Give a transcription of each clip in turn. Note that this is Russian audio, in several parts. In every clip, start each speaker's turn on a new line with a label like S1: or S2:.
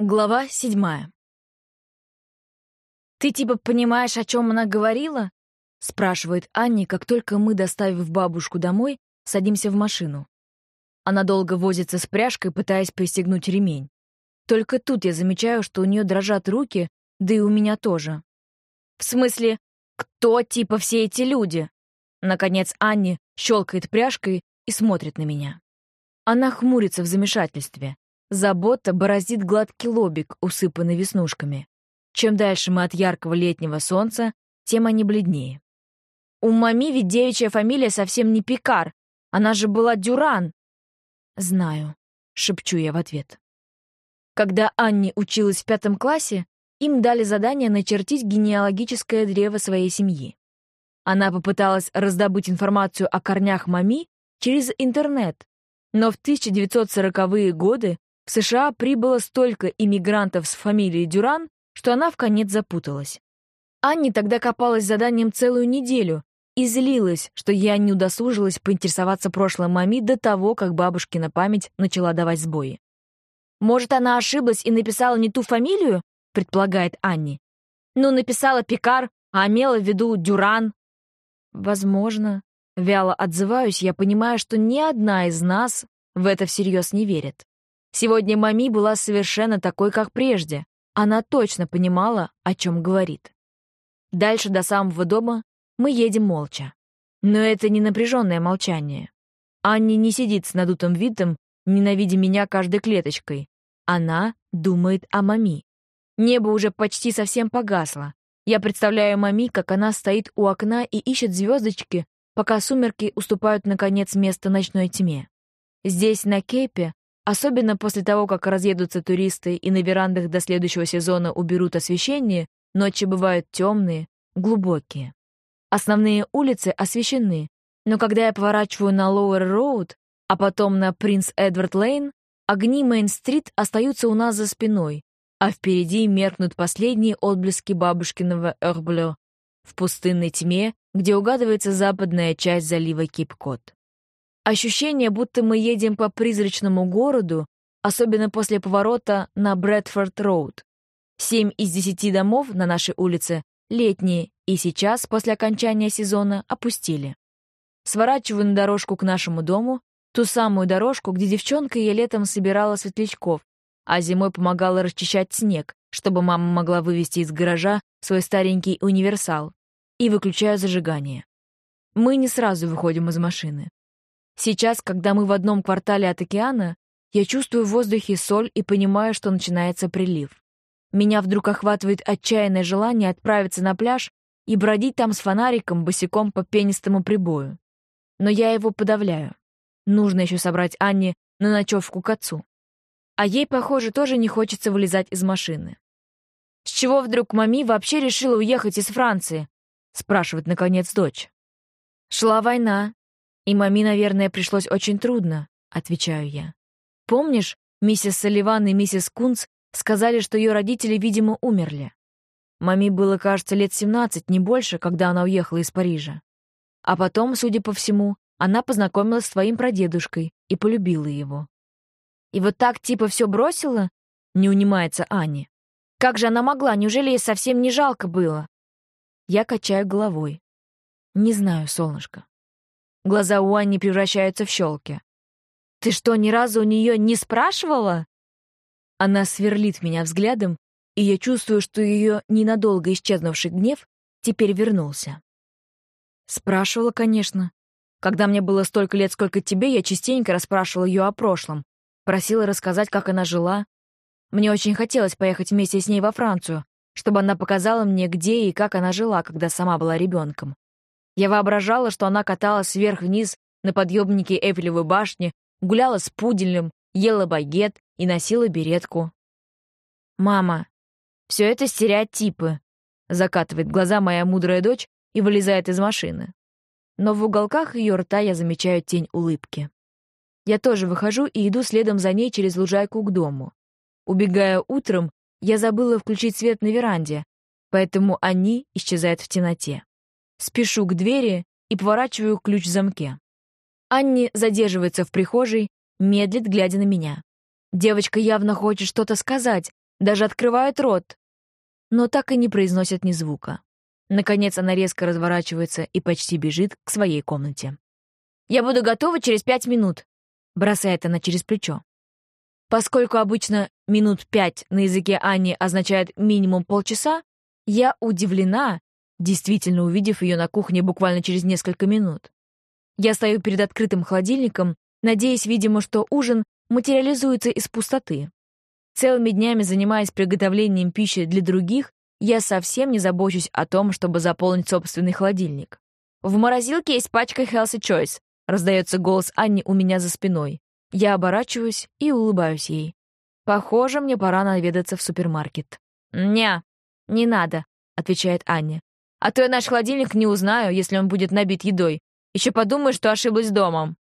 S1: Глава седьмая. «Ты типа понимаешь, о чем она говорила?» — спрашивает Анни, как только мы, доставив бабушку домой, садимся в машину. Она долго возится с пряжкой, пытаясь пристегнуть ремень. Только тут я замечаю, что у нее дрожат руки, да и у меня тоже. «В смысле, кто типа все эти люди?» Наконец Анни щелкает пряжкой и смотрит на меня. Она хмурится в замешательстве. Забота бороздит гладкий лобик, усыпанный веснушками. Чем дальше мы от яркого летнего солнца, тем они бледнее. У мами ведь девичья фамилия совсем не Пикар. Она же была Дюран. Знаю, шепчу я в ответ. Когда Анни училась в пятом классе, им дали задание начертить генеалогическое древо своей семьи. Она попыталась раздобыть информацию о корнях мами через интернет, но в 1940-е годы в США прибыло столько иммигрантов с фамилией Дюран, что она в конец запуталась. Анни тогда копалась заданием целую неделю и злилась, что я не удосужилась поинтересоваться прошлым мами до того, как бабушкина память начала давать сбои. «Может, она ошиблась и написала не ту фамилию?» — предполагает Анни. «Ну, написала Пикар, а имела в виду Дюран». «Возможно». Вяло отзываюсь, я понимаю, что ни одна из нас в это всерьез не верит. Сегодня Мами была совершенно такой, как прежде. Она точно понимала, о чем говорит. Дальше до самого дома мы едем молча. Но это не напряженное молчание. Анни не сидит с надутым видом, ненавидя меня каждой клеточкой. Она думает о Мами. Небо уже почти совсем погасло. Я представляю Мами, как она стоит у окна и ищет звездочки, пока сумерки уступают, наконец, место ночной тьме. Здесь, на Кейпе, Особенно после того, как разъедутся туристы и на верандах до следующего сезона уберут освещение, ночи бывают темные, глубокие. Основные улицы освещены, но когда я поворачиваю на Лоуэр Роуд, а потом на Принц Эдвард Лейн, огни Мейн-стрит остаются у нас за спиной, а впереди меркнут последние отблески бабушкиного Эрблё в пустынной тьме, где угадывается западная часть залива Кип-Кот. Ощущение, будто мы едем по призрачному городу, особенно после поворота на Брэдфорд-Роуд. Семь из десяти домов на нашей улице летние и сейчас, после окончания сезона, опустили. Сворачиваю на дорожку к нашему дому, ту самую дорожку, где девчонка я летом собирала светлячков, а зимой помогала расчищать снег, чтобы мама могла вывести из гаража свой старенький универсал, и выключаю зажигание. Мы не сразу выходим из машины. Сейчас, когда мы в одном квартале от океана, я чувствую в воздухе соль и понимаю, что начинается прилив. Меня вдруг охватывает отчаянное желание отправиться на пляж и бродить там с фонариком босиком по пенистому прибою. Но я его подавляю. Нужно еще собрать Анне на ночевку к отцу. А ей, похоже, тоже не хочется вылезать из машины. «С чего вдруг мами вообще решила уехать из Франции?» — спрашивает, наконец, дочь. «Шла война, и маме, наверное, пришлось очень трудно, отвечаю я. Помнишь, миссис Салливан и миссис Кунц сказали, что ее родители, видимо, умерли. Маме было, кажется, лет 17, не больше, когда она уехала из Парижа. А потом, судя по всему, она познакомилась с твоим прадедушкой и полюбила его. И вот так типа все бросила? Не унимается Аня. Как же она могла? Неужели ей совсем не жалко было? Я качаю головой. Не знаю, солнышко. Глаза у Анни превращаются в щелки. «Ты что, ни разу у нее не спрашивала?» Она сверлит меня взглядом, и я чувствую, что ее ненадолго исчезнувший гнев теперь вернулся. Спрашивала, конечно. Когда мне было столько лет, сколько тебе, я частенько расспрашивала ее о прошлом, просила рассказать, как она жила. Мне очень хотелось поехать вместе с ней во Францию, чтобы она показала мне, где и как она жила, когда сама была ребенком. Я воображала, что она каталась вверх-вниз на подъемнике Эйфелевой башни, гуляла с пуделем, ела багет и носила беретку. «Мама, все это стереотипы», — закатывает глаза моя мудрая дочь и вылезает из машины. Но в уголках ее рта я замечаю тень улыбки. Я тоже выхожу и иду следом за ней через лужайку к дому. Убегая утром, я забыла включить свет на веранде, поэтому они исчезают в темноте. Спешу к двери и поворачиваю ключ в замке. Анни задерживается в прихожей, медлит, глядя на меня. Девочка явно хочет что-то сказать, даже открывают рот, но так и не произносят ни звука. Наконец она резко разворачивается и почти бежит к своей комнате. «Я буду готова через пять минут», — бросает она через плечо. Поскольку обычно минут пять на языке Ани означает минимум полчаса, я удивлена, действительно увидев ее на кухне буквально через несколько минут. Я стою перед открытым холодильником, надеясь, видимо, что ужин материализуется из пустоты. Целыми днями занимаясь приготовлением пищи для других, я совсем не забочусь о том, чтобы заполнить собственный холодильник. «В морозилке есть пачка Healthy Choice», — раздается голос Анни у меня за спиной. Я оборачиваюсь и улыбаюсь ей. Похоже, мне пора наведаться в супермаркет. «Не, не надо», — отвечает Аня. «А то я наш холодильник не узнаю, если он будет набит едой. Еще подумаю, что ошиблась домом».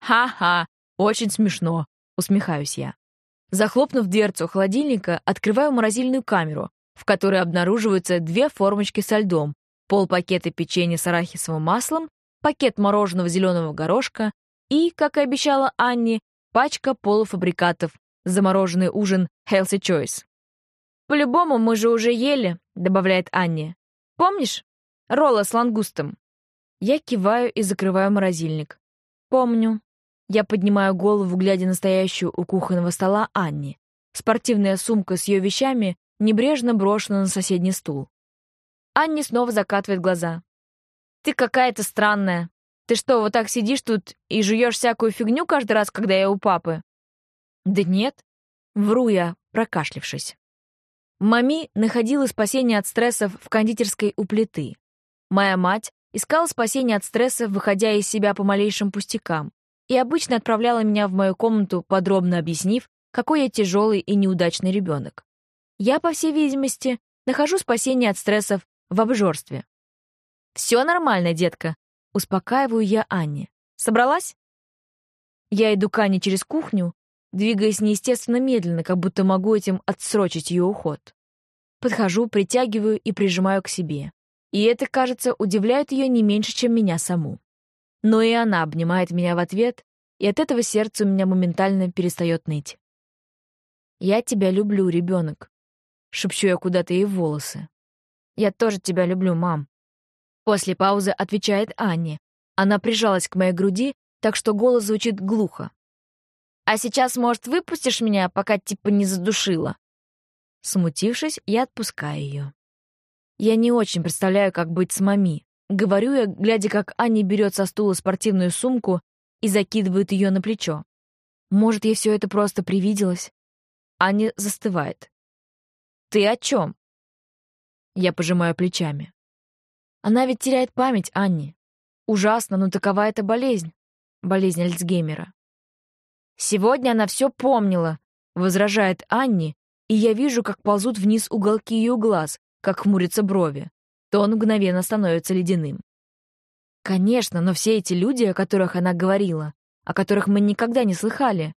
S1: «Ха-ха, очень смешно», — усмехаюсь я. Захлопнув дверцу холодильника, открываю морозильную камеру, в которой обнаруживаются две формочки со льдом, полпакета печенья с арахисовым маслом, пакет мороженого зеленого горошка и, как и обещала Анне, пачка полуфабрикатов, замороженный ужин Healthy Choice. «По-любому мы же уже ели», — добавляет Анне. «Помнишь? Ролла с лангустом». Я киваю и закрываю морозильник. «Помню». Я поднимаю голову, глядя на стоящую у кухонного стола Анни. Спортивная сумка с ее вещами небрежно брошена на соседний стул. Анни снова закатывает глаза. «Ты какая-то странная. Ты что, вот так сидишь тут и жуешь всякую фигню каждый раз, когда я у папы?» «Да нет». Вру я, прокашлившись. Мами находила спасение от стрессов в кондитерской у плиты. Моя мать искала спасение от стресса, выходя из себя по малейшим пустякам, и обычно отправляла меня в мою комнату, подробно объяснив, какой я тяжелый и неудачный ребенок. Я, по всей видимости, нахожу спасение от стрессов в обжорстве. «Все нормально, детка», — успокаиваю я Анне. «Собралась?» Я иду к Анне через кухню, двигаясь неестественно медленно, как будто могу этим отсрочить ее уход. Подхожу, притягиваю и прижимаю к себе. И это, кажется, удивляет ее не меньше, чем меня саму. Но и она обнимает меня в ответ, и от этого сердце у меня моментально перестает ныть. «Я тебя люблю, ребенок», — шепчу я куда-то ей в волосы. «Я тоже тебя люблю, мам». После паузы отвечает Анне. Она прижалась к моей груди, так что голос звучит глухо. «А сейчас, может, выпустишь меня, пока типа не задушила?» Смутившись, я отпускаю ее. Я не очень представляю, как быть с мами. Говорю я, глядя, как Аня берет со стула спортивную сумку и закидывает ее на плечо. Может, ей все это просто привиделось? Аня застывает. «Ты о чем?» Я пожимаю плечами. Она ведь теряет память, Анни. Ужасно, но такова эта болезнь. Болезнь Альцгеймера. «Сегодня она все помнила», — возражает Анни, и я вижу, как ползут вниз уголки ее глаз, как хмурятся брови. Тон мгновенно становится ледяным. Конечно, но все эти люди, о которых она говорила, о которых мы никогда не слыхали.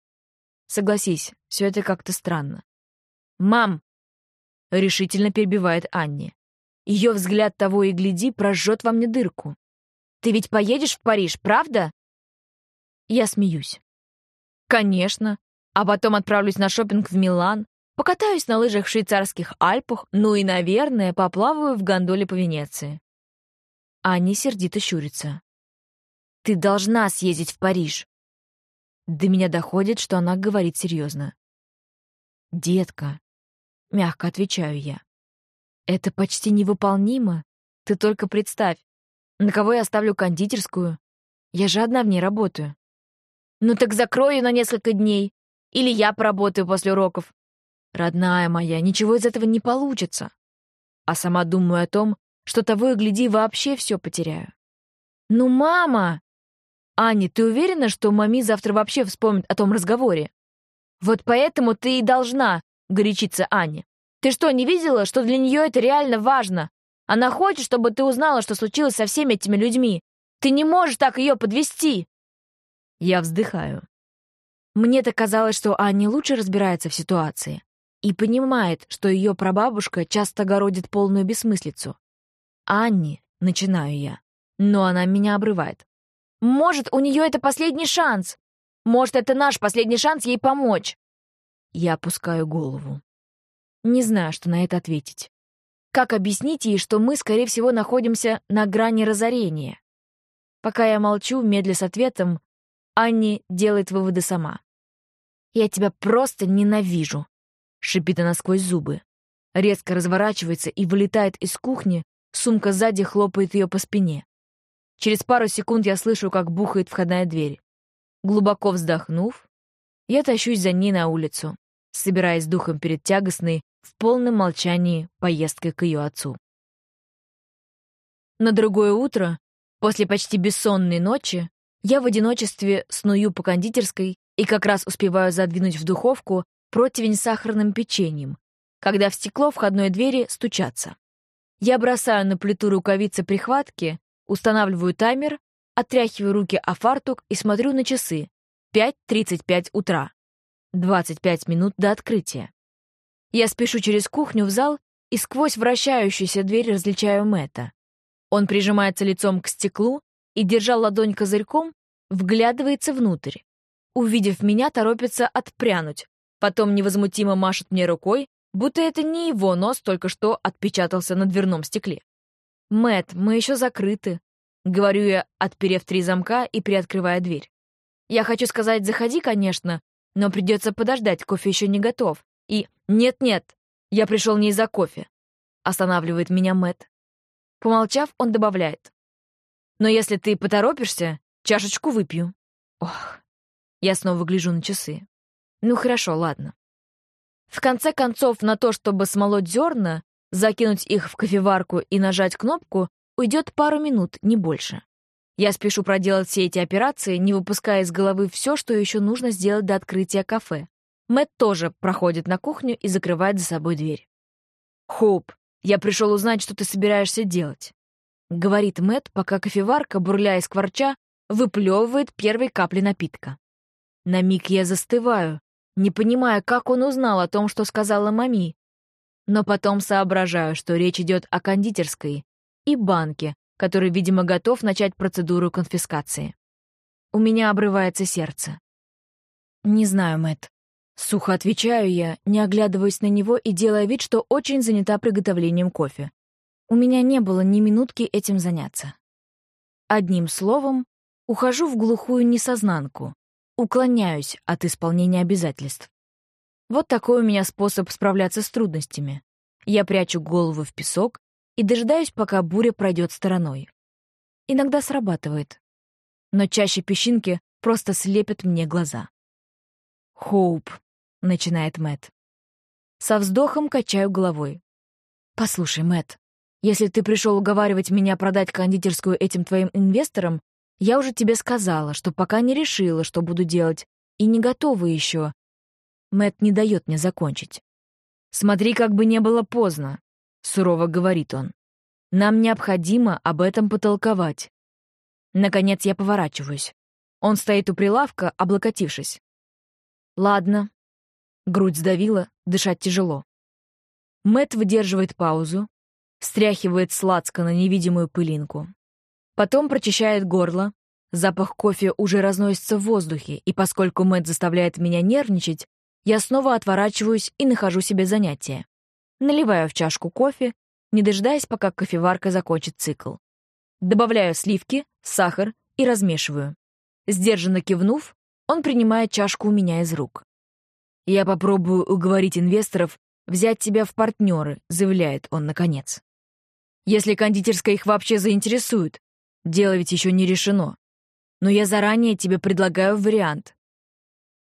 S1: Согласись, все это как-то странно. «Мам!» — решительно перебивает Анни. Ее взгляд того и гляди прожжет во мне дырку. «Ты ведь поедешь в Париж, правда?» Я смеюсь. «Конечно. А потом отправлюсь на шопинг в Милан, Покатаюсь на лыжах в швейцарских Альпах, ну и, наверное, поплаваю в гондоле по Венеции. Аня сердито щурится. «Ты должна съездить в Париж!» До меня доходит, что она говорит серьезно. «Детка», — мягко отвечаю я, — «это почти невыполнимо. Ты только представь, на кого я оставлю кондитерскую? Я же одна в ней работаю». «Ну так закрою на несколько дней. Или я поработаю после уроков. Родная моя, ничего из этого не получится. А сама думаю о том, что того и гляди, вообще все потеряю. Ну, мама! Аня, ты уверена, что мами завтра вообще вспомнит о том разговоре? Вот поэтому ты и должна, горячиться Аня. Ты что, не видела, что для нее это реально важно? Она хочет, чтобы ты узнала, что случилось со всеми этими людьми. Ты не можешь так ее подвести. Я вздыхаю. Мне-то казалось, что Аня лучше разбирается в ситуации и понимает, что ее прабабушка часто городит полную бессмыслицу. «Анни», — начинаю я, но она меня обрывает. «Может, у нее это последний шанс? Может, это наш последний шанс ей помочь?» Я опускаю голову. Не знаю, что на это ответить. Как объяснить ей, что мы, скорее всего, находимся на грани разорения? Пока я молчу, медля с ответом, Анни делает выводы сама. «Я тебя просто ненавижу», — шипит она сквозь зубы. Резко разворачивается и вылетает из кухни, сумка сзади хлопает ее по спине. Через пару секунд я слышу, как бухает входная дверь. Глубоко вздохнув, я тащусь за ней на улицу, собираясь духом перед тягостной, в полном молчании поездкой к ее отцу. На другое утро, после почти бессонной ночи, я в одиночестве сную по кондитерской и как раз успеваю задвинуть в духовку противень с сахарным печеньем, когда в стекло входной двери стучатся. Я бросаю на плиту рукавицы прихватки, устанавливаю таймер, отряхиваю руки о фартук и смотрю на часы. 5.35 утра. 25 минут до открытия. Я спешу через кухню в зал и сквозь вращающуюся дверь различаю Мэтта. Он прижимается лицом к стеклу и, держа ладонь козырьком, вглядывается внутрь. Увидев меня, торопится отпрянуть, потом невозмутимо машет мне рукой, будто это не его нос только что отпечатался на дверном стекле. Мэт, мы еще закрыты», — говорю я, отперев три замка и приоткрывая дверь. «Я хочу сказать, заходи, конечно, но придется подождать, кофе еще не готов. И нет-нет, я пришел не из-за кофе», — останавливает меня Мэт. Помолчав, он добавляет. Но если ты поторопишься, чашечку выпью. Ох, я снова гляжу на часы. Ну хорошо, ладно. В конце концов, на то, чтобы смолоть зерна, закинуть их в кофеварку и нажать кнопку, уйдет пару минут, не больше. Я спешу проделать все эти операции, не выпуская из головы все, что еще нужно сделать до открытия кафе. Мэт тоже проходит на кухню и закрывает за собой дверь. «Хоуп, я пришел узнать, что ты собираешься делать». — говорит Мэт, пока кофеварка, бурля и скворча, выплевывает первые капли напитка. На миг я застываю, не понимая, как он узнал о том, что сказала мами. Но потом соображаю, что речь идет о кондитерской и банке, который, видимо, готов начать процедуру конфискации. У меня обрывается сердце. «Не знаю, Мэт. Сухо отвечаю я, не оглядываясь на него и делая вид, что очень занята приготовлением кофе. У меня не было ни минутки этим заняться. Одним словом, ухожу в глухую несознанку, уклоняюсь от исполнения обязательств. Вот такой у меня способ справляться с трудностями. Я прячу голову в песок и дожидаюсь, пока буря пройдет стороной. Иногда срабатывает. Но чаще песчинки просто слепят мне глаза. «Хоуп», — начинает Мэт. Со вздохом качаю головой. «Послушай, Мэт, если ты пришел уговаривать меня продать кондитерскую этим твоим инвесторам, я уже тебе сказала, что пока не решила, что буду делать, и не готова еще. Мэт не дает мне закончить. «Смотри, как бы не было поздно», — сурово говорит он. «Нам необходимо об этом потолковать». Наконец я поворачиваюсь. Он стоит у прилавка, облокотившись. «Ладно». Грудь сдавила, дышать тяжело. Мэт выдерживает паузу, стряхивает сладко на невидимую пылинку. Потом прочищает горло. Запах кофе уже разносится в воздухе, и поскольку Мэтт заставляет меня нервничать, я снова отворачиваюсь и нахожу себе занятие. Наливаю в чашку кофе, не дожидаясь, пока кофеварка закончит цикл. Добавляю сливки, сахар и размешиваю. Сдержанно кивнув, он принимает чашку у меня из рук. «Я попробую уговорить инвесторов взять тебя в партнеры», — заявляет он наконец. Если кондитерская их вообще заинтересует. Дело ведь еще не решено. Но я заранее тебе предлагаю вариант.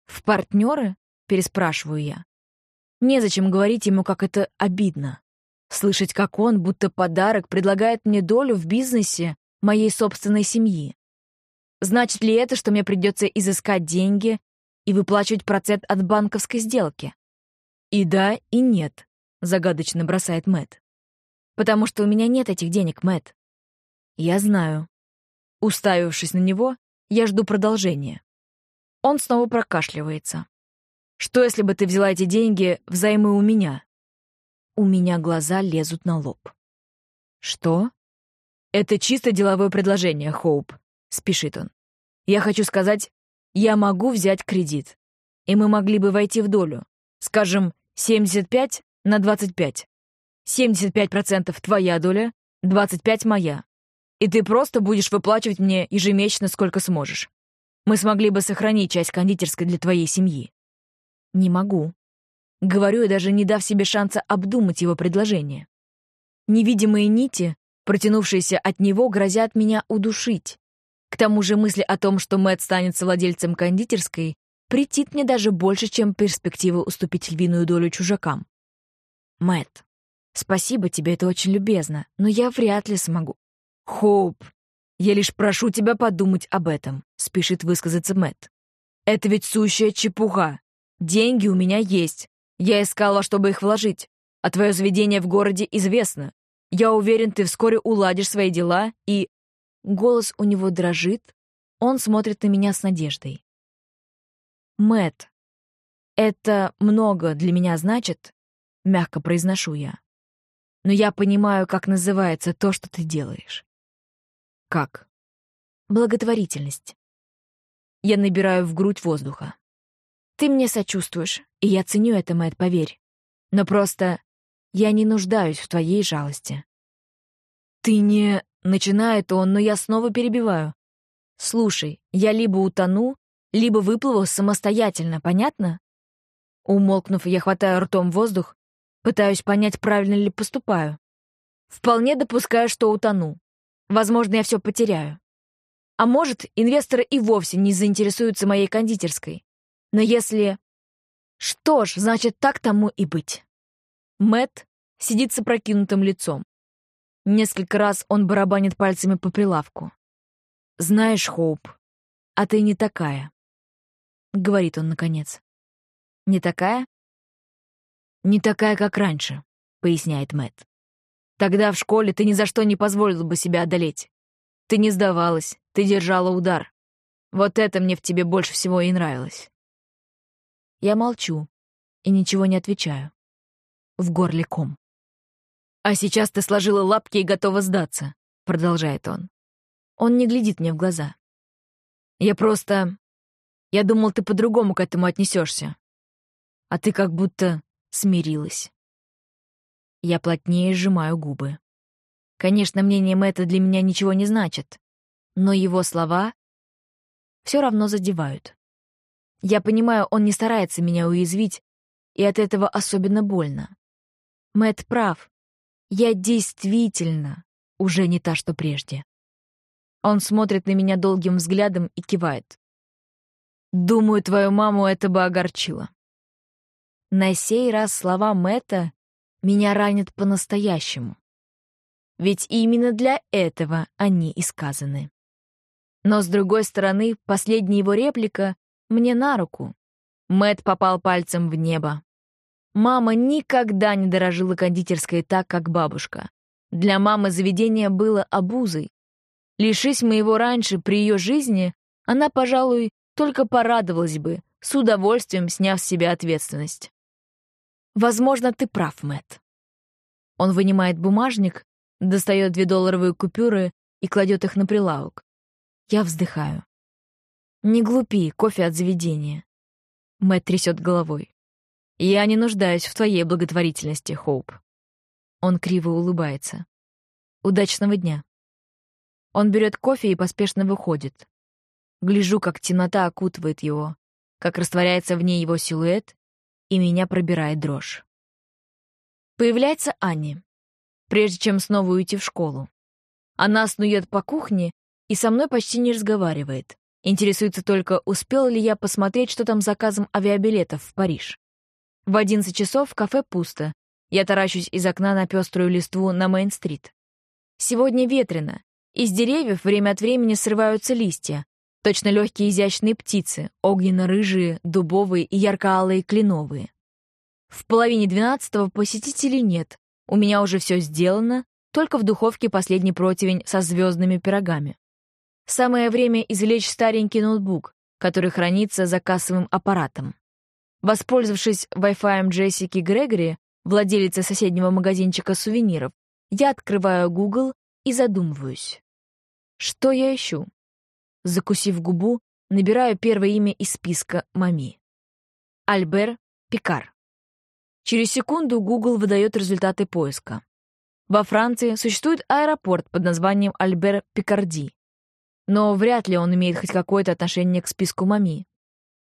S1: «В партнеры?» — переспрашиваю я. Незачем говорить ему, как это обидно. Слышать, как он, будто подарок, предлагает мне долю в бизнесе моей собственной семьи. Значит ли это, что мне придется изыскать деньги и выплачивать процент от банковской сделки? И да, и нет, загадочно бросает Мэт. Потому что у меня нет этих денег, Мэт. Я знаю. Уставившись на него, я жду продолжения. Он снова прокашливается. Что, если бы ты взяла эти деньги взаймы у меня? У меня глаза лезут на лоб. Что? Это чисто деловое предложение, Хоуп, спешит он. Я хочу сказать, я могу взять кредит. И мы могли бы войти в долю. Скажем, 75 на 25. 75% твоя доля, 25% моя. И ты просто будешь выплачивать мне ежемесячно сколько сможешь. Мы смогли бы сохранить часть кондитерской для твоей семьи. Не могу. Говорю я, даже не дав себе шанса обдумать его предложение. Невидимые нити, протянувшиеся от него, грозят меня удушить. К тому же мысль о том, что Мэтт станет совладельцем кондитерской, претит мне даже больше, чем перспектива уступить львиную долю чужакам. Мэтт, спасибо тебе, это очень любезно, но я вряд ли смогу. Хоуп, я лишь прошу тебя подумать об этом, спешит высказаться Мэтт. Это ведь сущая чепуха. Деньги у меня есть. Я искала, чтобы их вложить. А твое заведение в городе известно. Я уверен, ты вскоре уладишь свои дела и... Голос у него дрожит. Он смотрит на меня с надеждой. Мэт, это много для меня значит, мягко произношу я. Но я понимаю, как называется то, что ты делаешь. Как? Благотворительность. Я набираю в грудь воздуха. Ты мне сочувствуешь, и я ценю это, Мэтт, поверь. Но просто я не нуждаюсь в твоей жалости. Ты не... Начинает он, но я снова перебиваю. Слушай, я либо утону, либо выплыву самостоятельно, понятно? Умолкнув, я хватаю ртом воздух, пытаюсь понять, правильно ли поступаю. Вполне допускаю, что утону. Возможно, я все потеряю. А может, инвесторы и вовсе не заинтересуются моей кондитерской. Но если... Что ж, значит, так тому и быть. Мэт сидит с опрокинутым лицом. Несколько раз он барабанит пальцами по прилавку. «Знаешь, Хоуп, а ты не такая», — говорит он наконец. «Не такая?» «Не такая, как раньше», — поясняет Мэт. «Тогда в школе ты ни за что не позволила бы себя одолеть. Ты не сдавалась, ты держала удар. Вот это мне в тебе больше всего и нравилось. Я молчу и ничего не отвечаю. В горле ком. «А сейчас ты сложила лапки и готова сдаться», — продолжает он. Он не глядит мне в глаза. «Я просто... Я думал, ты по-другому к этому отнесешься. А ты как будто смирилась». Я плотнее сжимаю губы. Конечно, мнение Мэтта для меня ничего не значит, но его слова все равно задевают. Я понимаю, он не старается меня уязвить, и от этого особенно больно. Мэт прав. Я действительно уже не та, что прежде. Он смотрит на меня долгим взглядом и кивает. Думаю, твою маму это бы огорчило. На сей раз слова Мэтта меня ранят по-настоящему. Ведь именно для этого они и сказаны. Но, с другой стороны, последняя его реплика мне на руку. Мэт попал пальцем в небо. Мама никогда не дорожила кондитерской так, как бабушка. Для мамы заведение было обузой. Лишись моего раньше при ее жизни, она, пожалуй, только порадовалась бы, с удовольствием сняв с себя ответственность. Возможно, ты прав, Мэт. Он вынимает бумажник, достает две долларовые купюры и кладет их на прилавок. Я вздыхаю. «Не глупи, кофе от заведения». Мэтт трясет головой. «Я не нуждаюсь в твоей благотворительности, Хоуп». Он криво улыбается. «Удачного дня». Он берет кофе и поспешно выходит. Гляжу, как темнота окутывает его, как растворяется в ней его силуэт, и меня пробирает дрожь. Появляется Анни, прежде чем снова уйти в школу. Она снует по кухне и со мной почти не разговаривает. Интересуется только, успел ли я посмотреть, что там с заказом авиабилетов в Париж. В 11 часов кафе пусто. Я таращусь из окна на пеструю листву на Мейн-стрит. Сегодня ветрено. Из деревьев время от времени срываются листья. Точно легкие изящные птицы, огненно-рыжие, дубовые и ярко-алые кленовые. В половине двенадцатого посетителей нет. У меня уже все сделано, только в духовке последний противень со звездными пирогами. Самое время извлечь старенький ноутбук, который хранится за кассовым аппаратом. Воспользовавшись Wi-Fi Джессики Грегори, владелицы соседнего магазинчика сувениров, я открываю Google и задумываюсь. Что я ищу? Закусив губу, набираю первое имя из списка Мами. Альбер Пикар. Через секунду Google выдает результаты поиска. Во Франции существует аэропорт под названием Альбер Пикарди. Но вряд ли он имеет хоть какое-то отношение к списку Мами.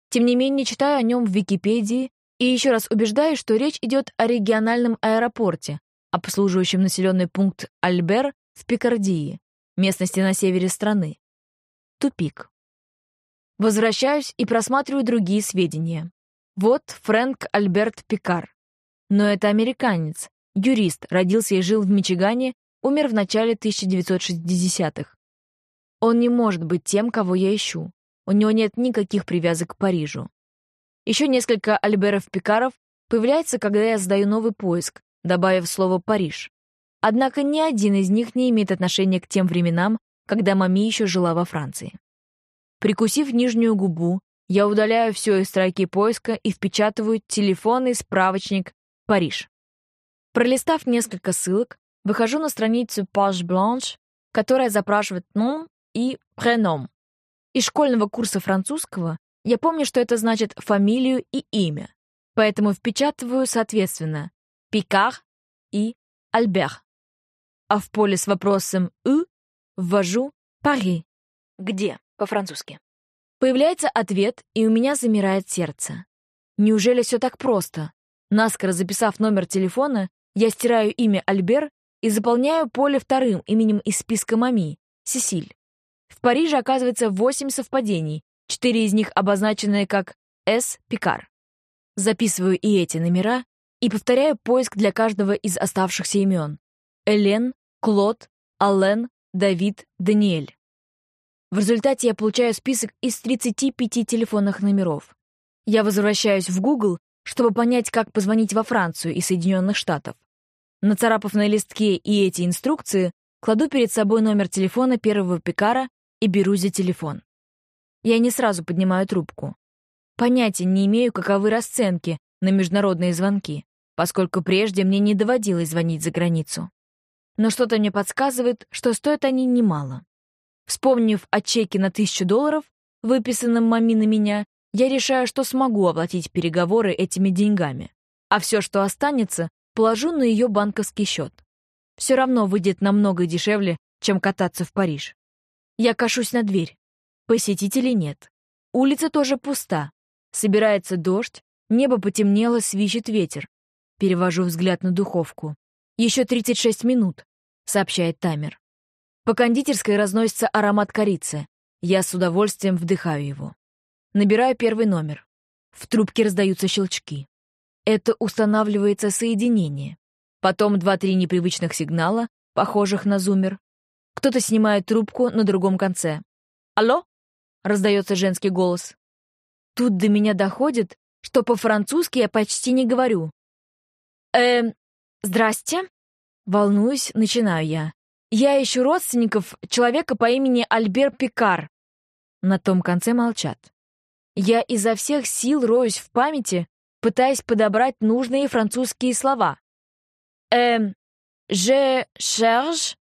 S1: Тем не менее, читаю о нем в Википедии и еще раз убеждаюсь, что речь идет о региональном аэропорте, обслуживающем населенный пункт Альбер в Пикардии, местности на севере страны. Тупик. Возвращаюсь и просматриваю другие сведения. Вот Фрэнк Альберт Пикар. Но это американец, юрист, родился и жил в Мичигане, умер в начале 1960-х. Он не может быть тем, кого я ищу. У него нет никаких привязок к Парижу. Еще несколько Альберов-Пикаров появляется, когда я сдаю новый поиск, добавив слово «Париж». Однако ни один из них не имеет отношения к тем временам, когда Мами еще жила во Франции. Прикусив нижнюю губу, я удаляю все из строки поиска и впечатываю телефонный справочник «Париж». Пролистав несколько ссылок, выхожу на страницу Page Blanche, которая запрашивает «nom» и «prénom». Из школьного курса французского я помню, что это значит фамилию и имя, поэтому впечатываю соответственно «Пикар» и «Альбер». А в поле с вопросом «ü» ввожу «Пари». Где? по-французски. Появляется ответ, и у меня замирает сердце. Неужели все так просто? Наскоро записав номер телефона, я стираю имя Альбер и заполняю поле вторым именем из списка Мами — Сесиль. В Париже оказывается восемь совпадений, четыре из них обозначенные как «С. Пикар». Записываю и эти номера и повторяю поиск для каждого из оставшихся имен. Элен, Клод, Аллен, Давид, Даниэль. В результате я получаю список из 35 телефонных номеров. Я возвращаюсь в Google, чтобы понять, как позвонить во Францию и Соединенных Штатов. Нацарапав на листке и эти инструкции, кладу перед собой номер телефона первого пикара и беру за телефон. Я не сразу поднимаю трубку. Понятия не имею, каковы расценки на международные звонки, поскольку прежде мне не доводилось звонить за границу. Но что-то мне подсказывает, что стоят они немало. Вспомнив о чеке на тысячу долларов, выписанном мами на меня, я решаю, что смогу оплатить переговоры этими деньгами, а все, что останется, положу на ее банковский счет. Все равно выйдет намного дешевле, чем кататься в Париж. Я кашусь на дверь. Посетителей нет. Улица тоже пуста. Собирается дождь, небо потемнело, свищет ветер. Перевожу взгляд на духовку. «Еще 36 минут», — сообщает таймер. По кондитерской разносится аромат корицы. Я с удовольствием вдыхаю его. Набираю первый номер. В трубке раздаются щелчки. Это устанавливается соединение. Потом два-три непривычных сигнала, похожих на зумер. Кто-то снимает трубку на другом конце. «Алло?» — раздается женский голос. Тут до меня доходит, что по-французски я почти не говорю. «Эм, здрасте?» Волнуюсь, начинаю я. Я ищу родственников человека по имени Альбер Пикар. На том конце молчат. Я изо всех сил роюсь в памяти, пытаясь подобрать нужные французские слова. Эм, je cherche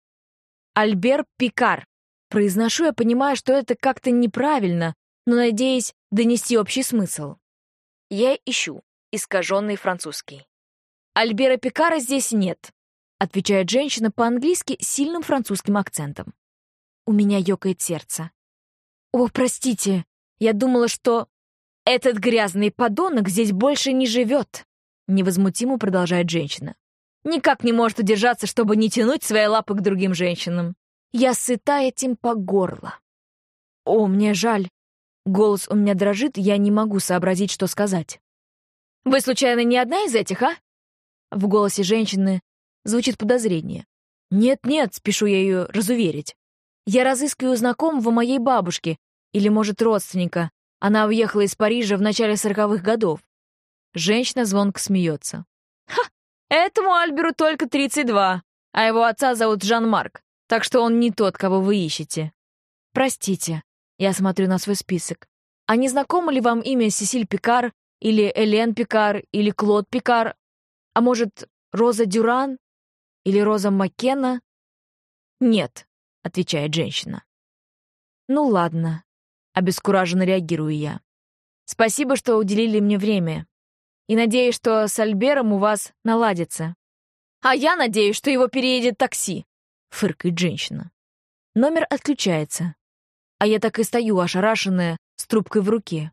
S1: Альбер Пикар. Произношу я, понимая, что это как-то неправильно, но надеясь донести общий смысл. Я ищу искаженный французский. Альбера Пикара здесь нет отвечает женщина по-английски с сильным французским акцентом. У меня ёкает сердце. О, простите, я думала, что этот грязный подонок здесь больше не живет, невозмутимо продолжает женщина. Никак не может удержаться, чтобы не тянуть свои лапы к другим женщинам. Я сыта этим по горло. О, мне жаль. Голос у меня дрожит, я не могу сообразить, что сказать. «Вы, случайно, не одна из этих, а?» В голосе женщины Звучит подозрение. «Нет-нет», — спешу я ее разуверить. «Я разыскиваю знакомого моей бабушки, или, может, родственника. Она уехала из Парижа в начале сороковых годов». Женщина звонко смеется. «Ха! Этому Альберу только 32, а его отца зовут Жан-Марк, так что он не тот, кого вы ищете». «Простите», — я смотрю на свой список. «А не знакомо ли вам имя Сесиль Пикар, или Элен Пикар, или Клод Пикар? А может, Роза Дюран? Или Роза Маккена? Нет, отвечает женщина. Ну ладно, обескураженно реагирую я. Спасибо, что уделили мне время. и надеюсь, что с Альбером у вас наладится. А я надеюсь, что его переедет такси, фыркает женщина. Номер отключается. А я так и стою, ошарашенная, с трубкой в руке.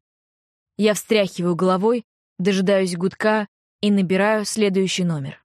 S1: Я встряхиваю головой, дожидаюсь гудка и набираю следующий номер.